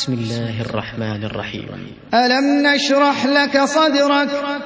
بسم الله الرحمن الرحيم. ألم نشرح لك صدرك؟